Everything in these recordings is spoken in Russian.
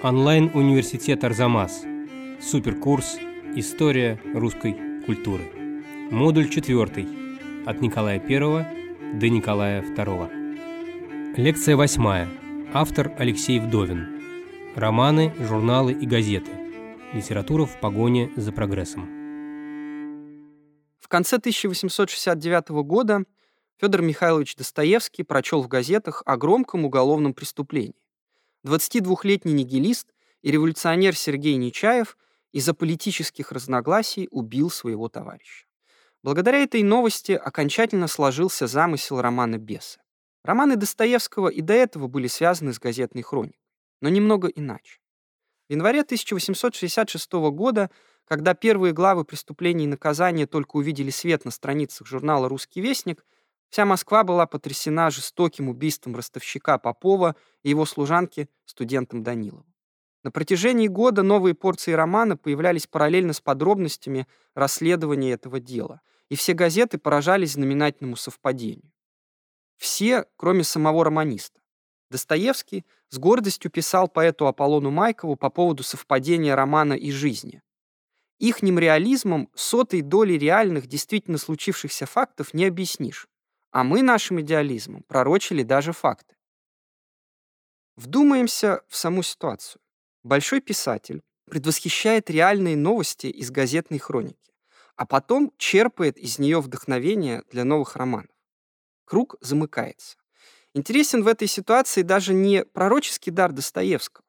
Онлайн-университет Арзамас. Суперкурс «История русской культуры». Модуль 4. От Николая I до Николая II. Лекция 8. Автор Алексей Вдовин. Романы, журналы и газеты. Литература в погоне за прогрессом. В конце 1869 года Федор Михайлович Достоевский прочел в газетах о громком уголовном преступлении. 22-летний нигилист и революционер Сергей Нечаев из-за политических разногласий убил своего товарища. Благодаря этой новости окончательно сложился замысел романа «Бесы». Романы Достоевского и до этого были связаны с газетной хроникой, но немного иначе. В январе 1866 года, когда первые главы «Преступления и наказания» только увидели свет на страницах журнала «Русский вестник», Вся Москва была потрясена жестоким убийством ростовщика Попова и его служанки студентом Даниловым. На протяжении года новые порции романа появлялись параллельно с подробностями расследования этого дела, и все газеты поражались знаменательному совпадению. Все, кроме самого романиста. Достоевский с гордостью писал поэту Аполлону Майкову по поводу совпадения романа и жизни. Ихним реализмом сотой доли реальных, действительно случившихся фактов не объяснишь. А мы нашим идеализмом пророчили даже факты. Вдумаемся в саму ситуацию. Большой писатель предвосхищает реальные новости из газетной хроники, а потом черпает из нее вдохновение для новых романов. Круг замыкается. Интересен в этой ситуации даже не пророческий дар Достоевского.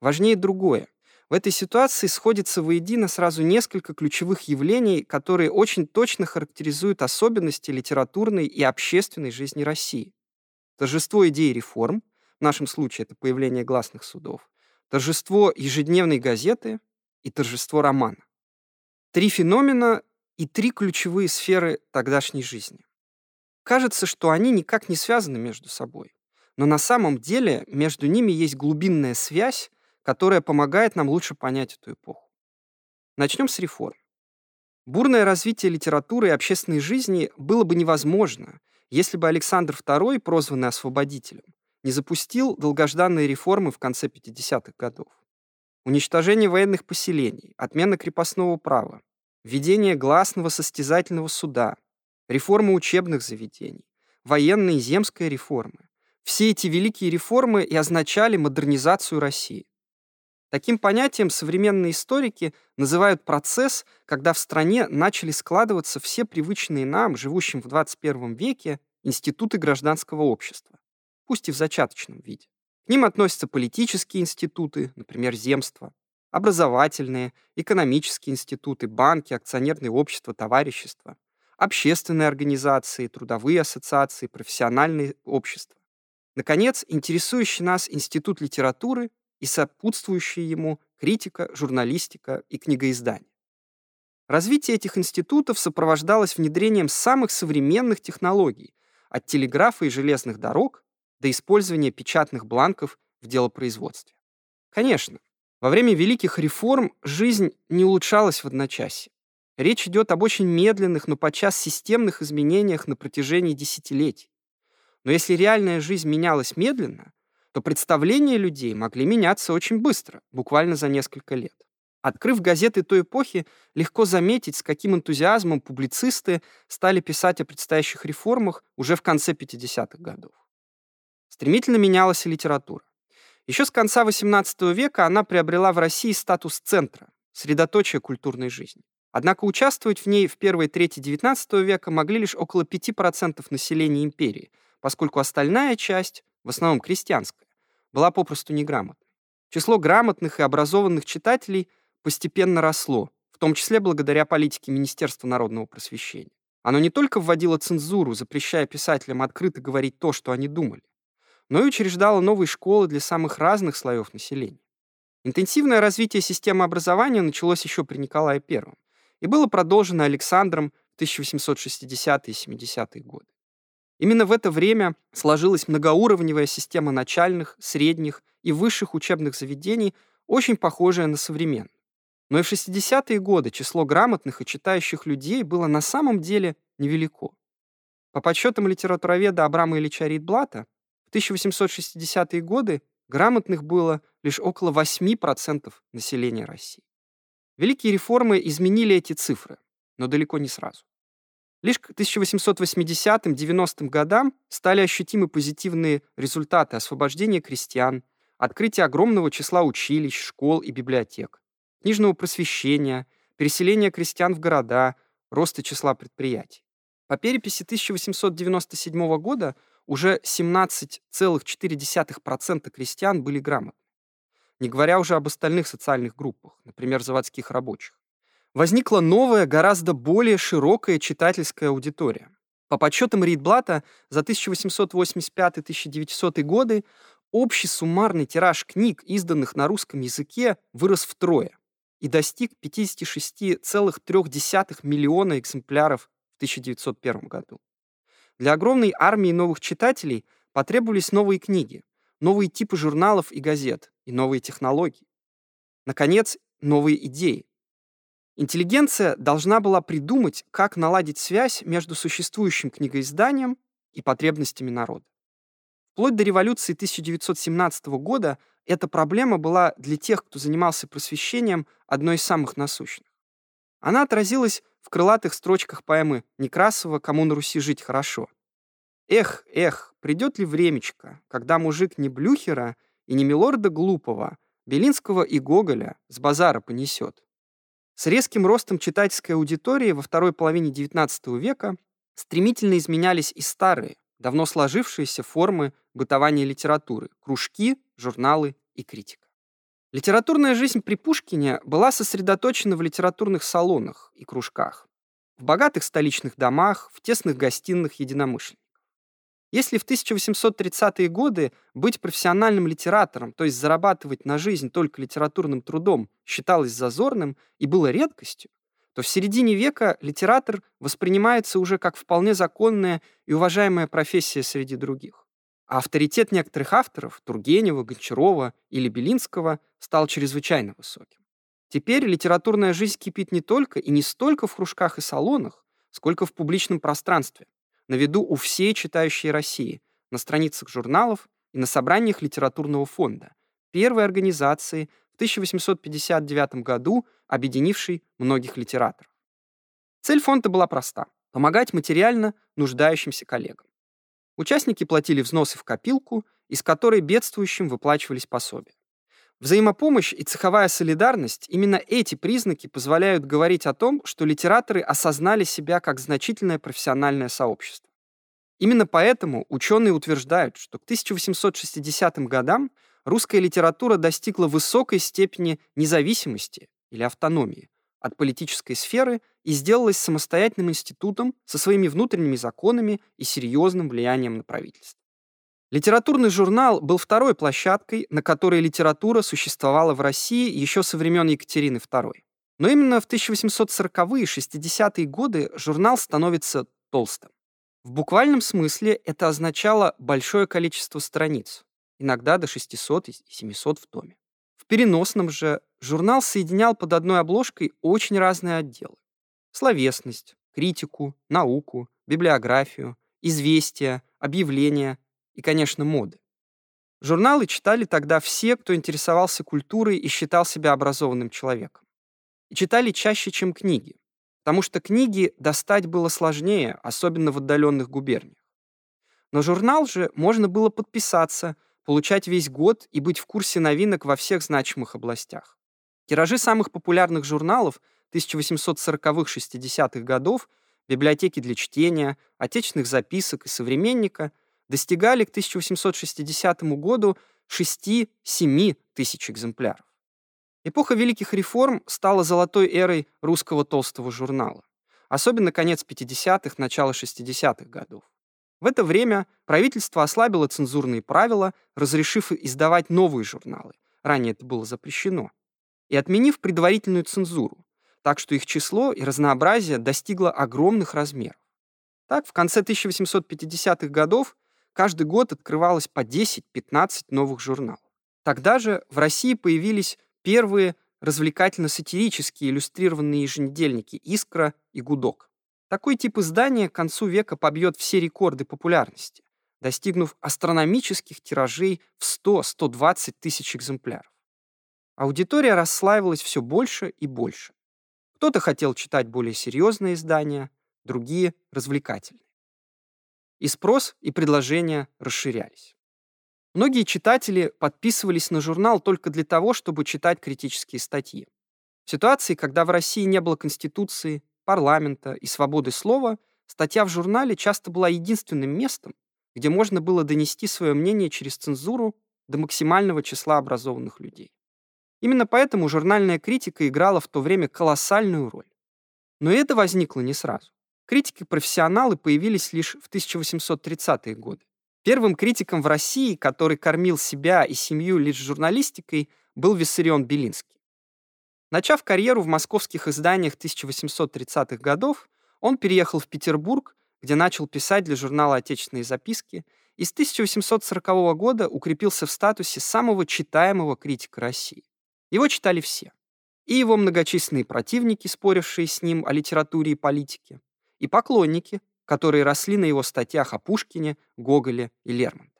Важнее другое. В этой ситуации сходится воедино сразу несколько ключевых явлений, которые очень точно характеризуют особенности литературной и общественной жизни России. Торжество идеи реформ, в нашем случае это появление гласных судов, торжество ежедневной газеты и торжество романа. Три феномена и три ключевые сферы тогдашней жизни. Кажется, что они никак не связаны между собой, но на самом деле между ними есть глубинная связь, которая помогает нам лучше понять эту эпоху. Начнем с реформ. Бурное развитие литературы и общественной жизни было бы невозможно, если бы Александр II, прозванный освободителем, не запустил долгожданные реформы в конце 50-х годов. Уничтожение военных поселений, отмена крепостного права, введение гласного состязательного суда, реформа учебных заведений, военная и земская реформы. Все эти великие реформы и означали модернизацию России. Таким понятием современные историки называют процесс, когда в стране начали складываться все привычные нам, живущим в 21 веке, институты гражданского общества, пусть и в зачаточном виде. К ним относятся политические институты, например, земства, образовательные, экономические институты, банки, акционерные общества, товарищества, общественные организации, трудовые ассоциации, профессиональные общества. Наконец, интересующий нас институт литературы и сопутствующие ему критика, журналистика и книгоиздание. Развитие этих институтов сопровождалось внедрением самых современных технологий, от телеграфа и железных дорог до использования печатных бланков в делопроизводстве. Конечно, во время великих реформ жизнь не улучшалась в одночасье. Речь идет об очень медленных, но подчас системных изменениях на протяжении десятилетий. Но если реальная жизнь менялась медленно, то представления людей могли меняться очень быстро, буквально за несколько лет. Открыв газеты той эпохи, легко заметить, с каким энтузиазмом публицисты стали писать о предстоящих реформах уже в конце 50-х годов. Стремительно менялась и литература. Еще с конца XVIII века она приобрела в России статус центра, средоточия культурной жизни. Однако участвовать в ней в первой трети XIX века могли лишь около 5% населения империи, поскольку остальная часть в основном крестьянская, была попросту неграмотной. Число грамотных и образованных читателей постепенно росло, в том числе благодаря политике Министерства народного просвещения. Оно не только вводило цензуру, запрещая писателям открыто говорить то, что они думали, но и учреждало новые школы для самых разных слоев населения. Интенсивное развитие системы образования началось еще при Николае I и было продолжено Александром в 1860-е и 70-е годы. Именно в это время сложилась многоуровневая система начальных, средних и высших учебных заведений, очень похожая на современную. Но и в 60-е годы число грамотных и читающих людей было на самом деле невелико. По подсчетам литературоведа Абрама Ильича Рейдблата, в 1860-е годы грамотных было лишь около 8% населения России. Великие реформы изменили эти цифры, но далеко не сразу. Лишь к 1880-90 годам стали ощутимы позитивные результаты освобождения крестьян, открытия огромного числа училищ, школ и библиотек, книжного просвещения, переселения крестьян в города, роста числа предприятий. По переписи 1897 года уже 17,4% крестьян были грамотны, не говоря уже об остальных социальных группах, например, заводских рабочих. Возникла новая, гораздо более широкая читательская аудитория. По подсчетам Ридблата за 1885-1900 годы общий суммарный тираж книг, изданных на русском языке, вырос втрое и достиг 56,3 миллиона экземпляров в 1901 году. Для огромной армии новых читателей потребовались новые книги, новые типы журналов и газет и новые технологии. Наконец, новые идеи. Интеллигенция должна была придумать, как наладить связь между существующим книгоизданием и потребностями народа. Вплоть до революции 1917 года эта проблема была для тех, кто занимался просвещением, одной из самых насущных. Она отразилась в крылатых строчках поэмы Некрасова «Кому на Руси жить хорошо». Эх, эх, придет ли времечко, когда мужик не Блюхера и не Милорда Глупого, Белинского и Гоголя с базара понесет. С резким ростом читательской аудитории во второй половине XIX века стремительно изменялись и старые, давно сложившиеся формы бытования литературы, кружки, журналы и критика. Литературная жизнь при Пушкине была сосредоточена в литературных салонах и кружках, в богатых столичных домах, в тесных гостиных единомышленников. Если в 1830-е годы быть профессиональным литератором, то есть зарабатывать на жизнь только литературным трудом, считалось зазорным и было редкостью, то в середине века литератор воспринимается уже как вполне законная и уважаемая профессия среди других. А авторитет некоторых авторов, Тургенева, Гончарова или Белинского, стал чрезвычайно высоким. Теперь литературная жизнь кипит не только и не столько в кружках и салонах, сколько в публичном пространстве, на виду у всей читающей России, на страницах журналов и на собраниях литературного фонда, первой организации в 1859 году, объединившей многих литераторов. Цель фонда была проста – помогать материально нуждающимся коллегам. Участники платили взносы в копилку, из которой бедствующим выплачивались пособия. Взаимопомощь и цеховая солидарность – именно эти признаки позволяют говорить о том, что литераторы осознали себя как значительное профессиональное сообщество. Именно поэтому ученые утверждают, что к 1860 годам русская литература достигла высокой степени независимости или автономии от политической сферы и сделалась самостоятельным институтом со своими внутренними законами и серьезным влиянием на правительство. Литературный журнал был второй площадкой, на которой литература существовала в России еще со времен Екатерины II. Но именно в 1840-е и 60-е годы журнал становится толстым. В буквальном смысле это означало большое количество страниц, иногда до 600 и 700 в томе. В переносном же журнал соединял под одной обложкой очень разные отделы словесность, критику, науку, библиографию, известия, объявления и, конечно, моды. Журналы читали тогда все, кто интересовался культурой и считал себя образованным человеком. И читали чаще, чем книги, потому что книги достать было сложнее, особенно в отдаленных губерниях. Но журнал же можно было подписаться, получать весь год и быть в курсе новинок во всех значимых областях. Тиражи самых популярных журналов 1840-60-х годов, библиотеки для чтения, отечественных записок и современника достигали к 1860 году 6-7 тысяч экземпляров. Эпоха великих реформ стала золотой эрой русского толстого журнала, особенно конец 50-х, начало 60-х годов. В это время правительство ослабило цензурные правила, разрешив издавать новые журналы, ранее это было запрещено, и отменив предварительную цензуру, так что их число и разнообразие достигло огромных размеров. Так, в конце 1850-х годов каждый год открывалось по 10-15 новых журналов. Тогда же в России появились первые развлекательно-сатирические иллюстрированные еженедельники «Искра» и «Гудок». Такой тип издания к концу века побьет все рекорды популярности. достигнув астрономических тиражей в 100-120 тысяч экземпляров. Аудитория расслаивалась все больше и больше. Кто-то хотел читать более серьезные издания, другие — развлекательные. И спрос, и предложения расширялись. Многие читатели подписывались на журнал только для того, чтобы читать критические статьи. В ситуации, когда в России не было конституции, парламента и свободы слова, статья в журнале часто была единственным местом, где можно было донести свое мнение через цензуру до максимального числа образованных людей. Именно поэтому журнальная критика играла в то время колоссальную роль. Но это возникло не сразу. Критики-профессионалы появились лишь в 1830-е годы. Первым критиком в России, который кормил себя и семью лишь журналистикой, был Виссарион Белинский. Начав карьеру в московских изданиях 1830-х годов, он переехал в Петербург, где начал писать для журнала «Отечественные записки», и с 1840 года укрепился в статусе самого читаемого критика России. Его читали все. И его многочисленные противники, спорившие с ним о литературе и политике, и поклонники, которые росли на его статьях о Пушкине, Гоголе и Лермонтове.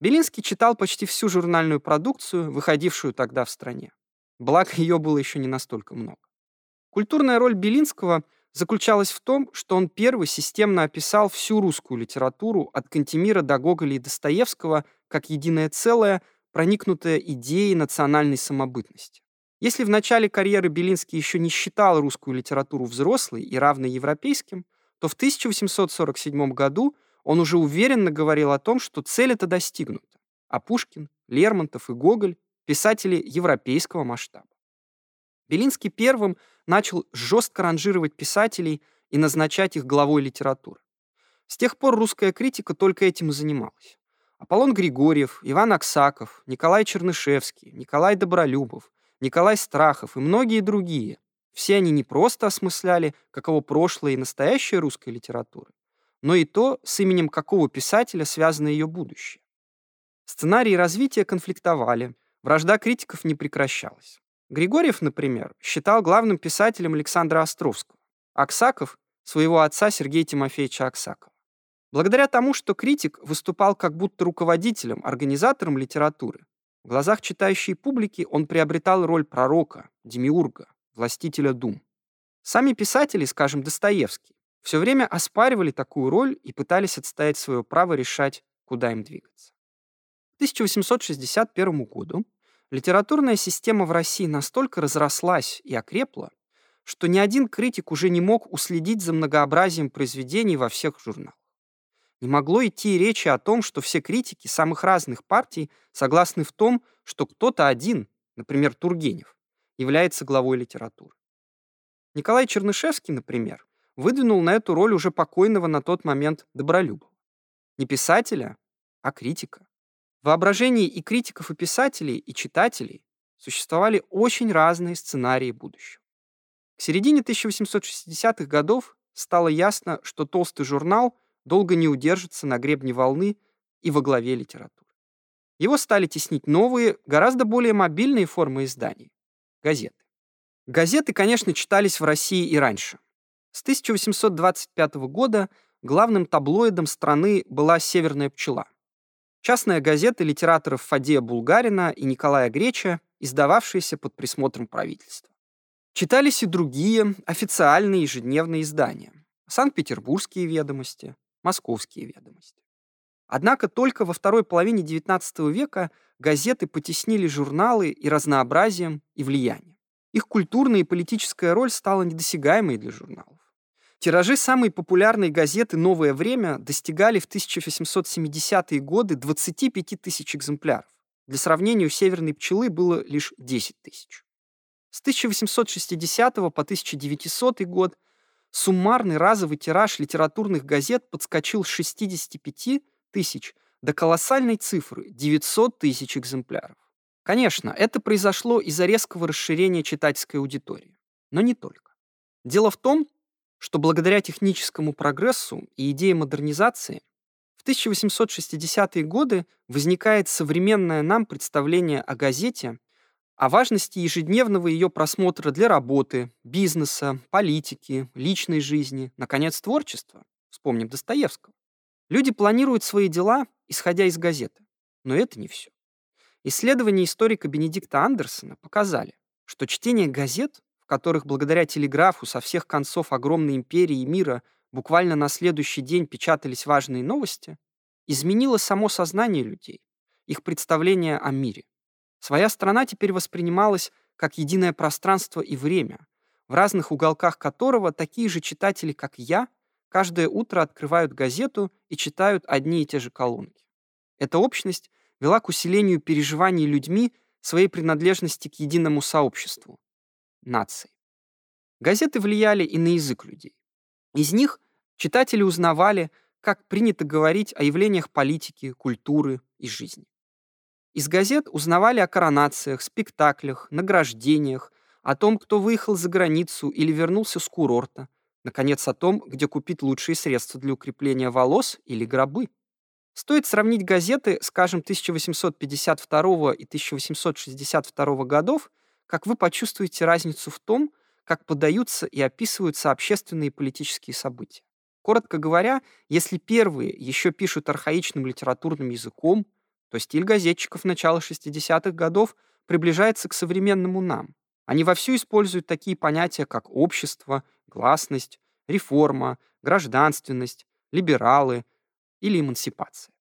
Белинский читал почти всю журнальную продукцию, выходившую тогда в стране. Благо, ее было еще не настолько много. Культурная роль Белинского заключалась в том, что он первый системно описал всю русскую литературу от Кантемира до Гоголя и Достоевского как единое целое, проникнутое идеей национальной самобытности. Если в начале карьеры Белинский еще не считал русскую литературу взрослой и равной европейским, то в 1847 году он уже уверенно говорил о том, что цель эта достигнута, а Пушкин, Лермонтов и Гоголь – писатели европейского масштаба. Белинский первым начал жестко ранжировать писателей и назначать их главой литературы. С тех пор русская критика только этим и занималась. Аполлон Григорьев, Иван Аксаков, Николай Чернышевский, Николай Добролюбов, Николай Страхов и многие другие. Все они не просто осмысляли, каково прошлое и настоящее русской литературы, но и то, с именем какого писателя связано ее будущее. Сценарии развития конфликтовали, вражда критиков не прекращалась. Григорьев, например, считал главным писателем Александра Островского, Аксаков — своего отца Сергея Тимофеевича Аксакова. Благодаря тому, что критик выступал как будто руководителем, организатором литературы, в глазах читающей публики он приобретал роль пророка, демиурга, властителя дум. Сами писатели, скажем, Достоевский, все время оспаривали такую роль и пытались отстоять свое право решать, куда им двигаться. К 1861 году литературная система в России настолько разрослась и окрепла, что ни один критик уже не мог уследить за многообразием произведений во всех журналах. Не могло идти речи о том, что все критики самых разных партий согласны в том, что кто-то один, например, Тургенев, является главой литературы. Николай Чернышевский, например, выдвинул на эту роль уже покойного на тот момент Добролюбова. Не писателя, а критика. В воображении и критиков, и писателей, и читателей существовали очень разные сценарии будущего. К середине 1860-х годов стало ясно, что толстый журнал – долго не удержится на гребне волны и во главе литературы. Его стали теснить новые, гораздо более мобильные формы изданий — газеты. Газеты, конечно, читались в России и раньше. С 1825 года главным таблоидом страны была «Северная пчела». Частная газета литераторов Фадея Булгарина и Николая Греча, издававшаяся под присмотром правительства. Читались и другие официальные ежедневные издания. Санкт-Петербургские ведомости, московские ведомости. Однако только во второй половине XIX века газеты потеснили журналы и разнообразием, и влиянием. Их культурная и политическая роль стала недосягаемой для журналов. Тиражи самой популярной газеты «Новое время» достигали в 1870-е годы 25 тысяч экземпляров. Для сравнения, у «Северной пчелы» было лишь 10 тысяч. С 1860 по 1900 год – суммарный разовый тираж литературных газет подскочил с 65 тысяч до колоссальной цифры – 900 тысяч экземпляров. Конечно, это произошло из-за резкого расширения читательской аудитории. Но не только. Дело в том, что благодаря техническому прогрессу и идее модернизации в 1860-е годы возникает современное нам представление о газете о важности ежедневного ее просмотра для работы, бизнеса, политики, личной жизни, наконец, творчества. Вспомним Достоевского. Люди планируют свои дела, исходя из газеты. Но это не все. Исследования историка Бенедикта Андерсона показали, что чтение газет, в которых благодаря телеграфу со всех концов огромной империи и мира буквально на следующий день печатались важные новости, изменило само сознание людей, их представление о мире. Своя страна теперь воспринималась как единое пространство и время, в разных уголках которого такие же читатели, как я, каждое утро открывают газету и читают одни и те же колонки. Эта общность вела к усилению переживаний людьми своей принадлежности к единому сообществу — нации. Газеты влияли и на язык людей. Из них читатели узнавали, как принято говорить о явлениях политики, культуры и жизни. Из газет узнавали о коронациях, спектаклях, награждениях, о том, кто выехал за границу или вернулся с курорта, наконец, о том, где купить лучшие средства для укрепления волос или гробы. Стоит сравнить газеты, скажем, 1852 и 1862 годов, как вы почувствуете разницу в том, как подаются и описываются общественные и политические события. Коротко говоря, если первые еще пишут архаичным литературным языком, то стиль газетчиков начала 60-х годов приближается к современному нам. Они вовсю используют такие понятия, как общество, гласность, реформа, гражданственность, либералы или эмансипация.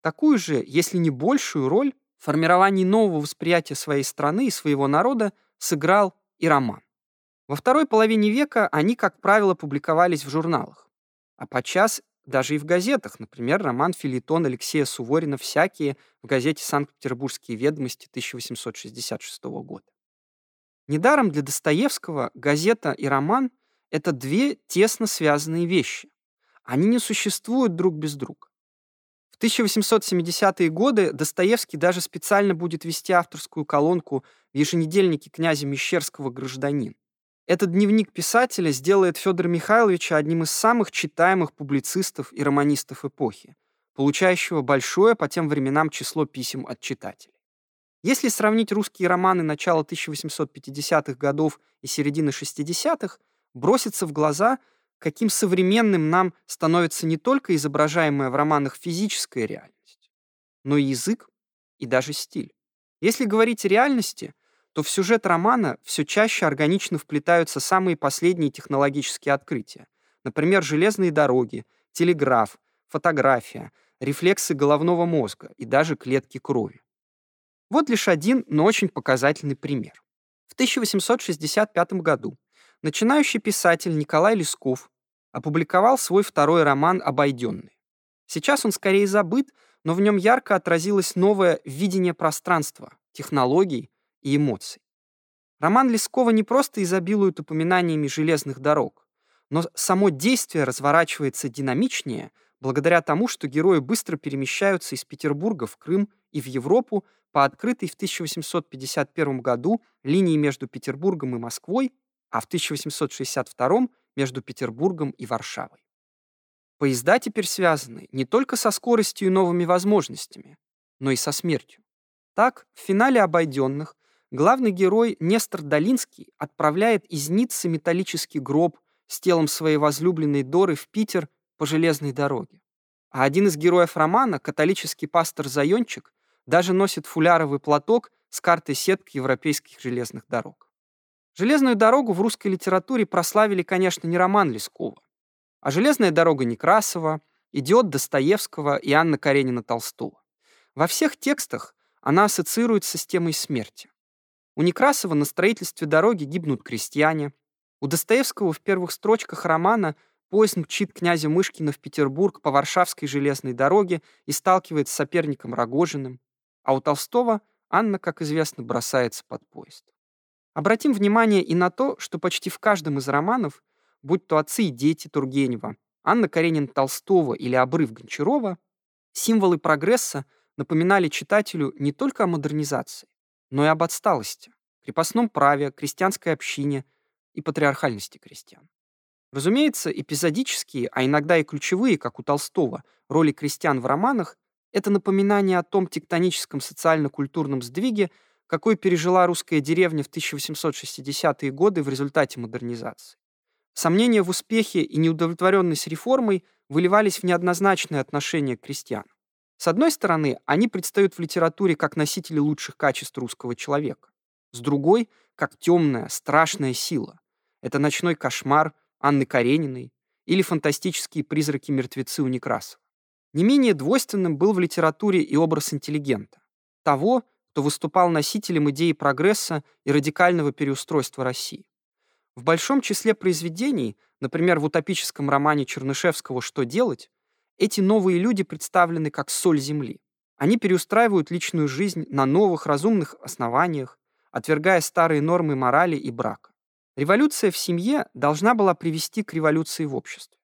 Такую же, если не большую роль в формировании нового восприятия своей страны и своего народа сыграл и роман. Во второй половине века они, как правило, публиковались в журналах, а подчас даже и в газетах, например, роман «Филитон» Алексея Суворина «Всякие» в газете «Санкт-Петербургские ведомости» 1866 года. Недаром для Достоевского газета и роман — это две тесно связанные вещи. Они не существуют друг без друга. В 1870-е годы Достоевский даже специально будет вести авторскую колонку в еженедельнике князя Мещерского «Гражданин». Этот дневник писателя сделает Федора Михайловича одним из самых читаемых публицистов и романистов эпохи, получающего большое по тем временам число писем от читателей. Если сравнить русские романы начала 1850-х годов и середины 60-х, бросится в глаза, каким современным нам становится не только изображаемая в романах физическая реальность, но и язык и даже стиль. Если говорить о реальности – то в сюжет романа все чаще органично вплетаются самые последние технологические открытия. Например, железные дороги, телеграф, фотография, рефлексы головного мозга и даже клетки крови. Вот лишь один, но очень показательный пример. В 1865 году начинающий писатель Николай Лесков опубликовал свой второй роман «Обойденный». Сейчас он скорее забыт, но в нем ярко отразилось новое видение пространства, технологий, и эмоций. Роман Лескова не просто изобилует упоминаниями железных дорог, но само действие разворачивается динамичнее благодаря тому, что герои быстро перемещаются из Петербурга в Крым и в Европу по открытой в 1851 году линии между Петербургом и Москвой, а в 1862 между Петербургом и Варшавой. Поезда теперь связаны не только со скоростью и новыми возможностями, но и со смертью. Так, в финале «Обойденных» Главный герой Нестор Долинский отправляет из Ниццы металлический гроб с телом своей возлюбленной Доры в Питер по железной дороге. А один из героев романа, католический пастор Зайончик, даже носит фуляровый платок с картой сетки европейских железных дорог. Железную дорогу в русской литературе прославили, конечно, не роман Лескова, а железная дорога Некрасова, идиот Достоевского и Анна Каренина Толстого. Во всех текстах она ассоциируется с темой смерти. У Некрасова на строительстве дороги гибнут крестьяне. У Достоевского в первых строчках романа поезд мчит князя Мышкина в Петербург по Варшавской железной дороге и сталкивается с соперником Рогожиным. А у Толстого Анна, как известно, бросается под поезд. Обратим внимание и на то, что почти в каждом из романов, будь то «Отцы и дети» Тургенева, Анна Каренина Толстого или «Обрыв Гончарова», символы прогресса напоминали читателю не только о модернизации, но и об отсталости, крепостном праве, крестьянской общине и патриархальности крестьян. Разумеется, эпизодические, а иногда и ключевые, как у Толстого, роли крестьян в романах — это напоминание о том тектоническом социально-культурном сдвиге, какой пережила русская деревня в 1860-е годы в результате модернизации. Сомнения в успехе и неудовлетворенность реформой выливались в неоднозначное отношение к крестьянам. С одной стороны, они предстают в литературе как носители лучших качеств русского человека. С другой — как темная, страшная сила. Это «Ночной кошмар» Анны Карениной или фантастические призраки-мертвецы у Некрасова. Не менее двойственным был в литературе и образ интеллигента. Того, кто выступал носителем идеи прогресса и радикального переустройства России. В большом числе произведений, например, в утопическом романе Чернышевского «Что делать?», эти новые люди представлены как соль земли. Они переустраивают личную жизнь на новых разумных основаниях, отвергая старые нормы морали и брака. Революция в семье должна была привести к революции в обществе.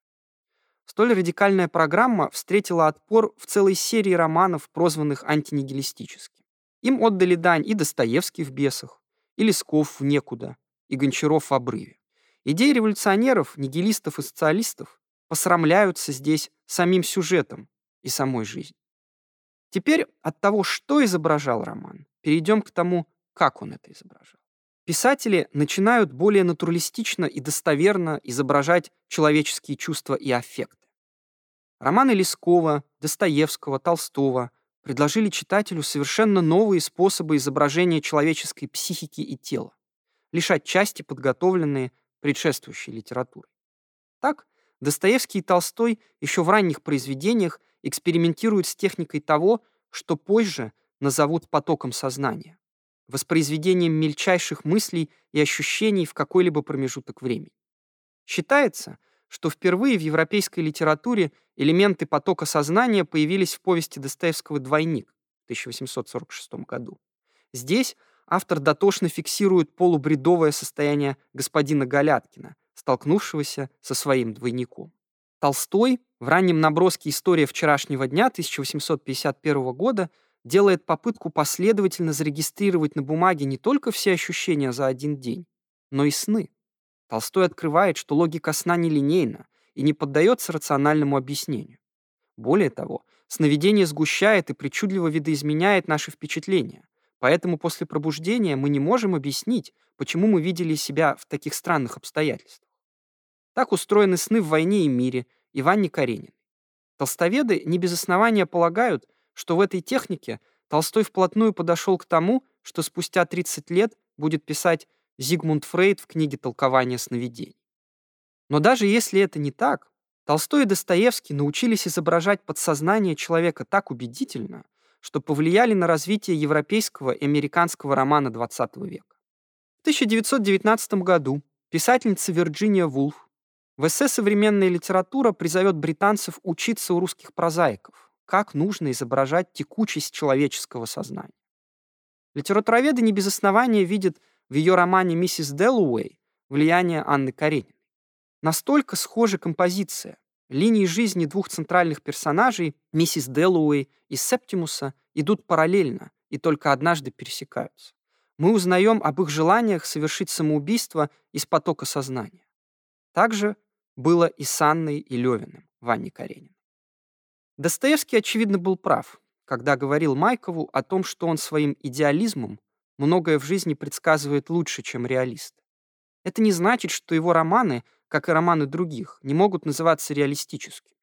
Столь радикальная программа встретила отпор в целой серии романов, прозванных антинигилистическими. Им отдали дань и Достоевский в «Бесах», и Лесков в «Некуда», и Гончаров в обрыве. Идеи революционеров, нигилистов и социалистов посрамляются здесь самим сюжетом и самой жизнью. Теперь от того, что изображал роман, перейдем к тому, как он это изображал. Писатели начинают более натуралистично и достоверно изображать человеческие чувства и аффекты. Романы Лескова, Достоевского, Толстого предложили читателю совершенно новые способы изображения человеческой психики и тела лишь отчасти подготовленные предшествующей литературой. Так, Достоевский и Толстой еще в ранних произведениях экспериментируют с техникой того, что позже назовут потоком сознания, воспроизведением мельчайших мыслей и ощущений в какой-либо промежуток времени. Считается, что впервые в европейской литературе элементы потока сознания появились в повести Достоевского «Двойник» в 1846 году. Здесь автор дотошно фиксирует полубредовое состояние господина Галяткина, столкнувшегося со своим двойником. Толстой в раннем наброске «История вчерашнего дня» 1851 года делает попытку последовательно зарегистрировать на бумаге не только все ощущения за один день, но и сны. Толстой открывает, что логика сна нелинейна и не поддается рациональному объяснению. Более того, сновидение сгущает и причудливо видоизменяет наши впечатления, Поэтому после пробуждения мы не можем объяснить, почему мы видели себя в таких странных обстоятельствах. Так устроены сны в «Войне и мире» и Ванне Карениной. Толстоведы не без основания полагают, что в этой технике Толстой вплотную подошел к тому, что спустя 30 лет будет писать Зигмунд Фрейд в книге «Толкование сновидений». Но даже если это не так, Толстой и Достоевский научились изображать подсознание человека так убедительно, что повлияли на развитие европейского и американского романа XX века. В 1919 году писательница Вирджиния Вулф в эссе «Современная литература» призовет британцев учиться у русских прозаиков, как нужно изображать текучесть человеческого сознания. Литературоведы не без основания видят в ее романе «Миссис Дэллоуэй» влияние Анны Карениной. Настолько схожа композиция, Линии жизни двух центральных персонажей, миссис Дэллоуэй и Септимуса, идут параллельно и только однажды пересекаются. Мы узнаем об их желаниях совершить самоубийство из потока сознания. Также было и с Анной и Левиным, Ванне Карениной. Достоевский, очевидно, был прав, когда говорил Майкову о том, что он своим идеализмом многое в жизни предсказывает лучше, чем реалист. Это не значит, что его романы как и романы других, не могут называться реалистическими.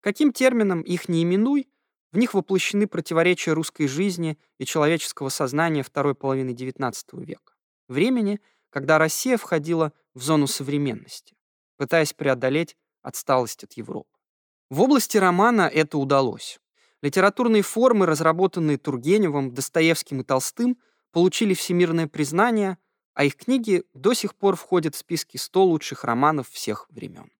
Каким термином их не именуй, в них воплощены противоречия русской жизни и человеческого сознания второй половины XIX века. Времени, когда Россия входила в зону современности, пытаясь преодолеть отсталость от Европы. В области романа это удалось. Литературные формы, разработанные Тургеневым, Достоевским и Толстым, получили всемирное признание, а их книги до сих пор входят в списки 100 лучших романов всех времен.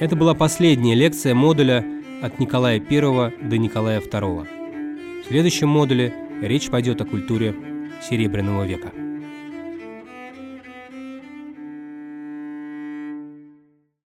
Это была последняя лекция модуля от Николая I до Николая II. В следующем модуле речь пойдет о культуре Серебряного века.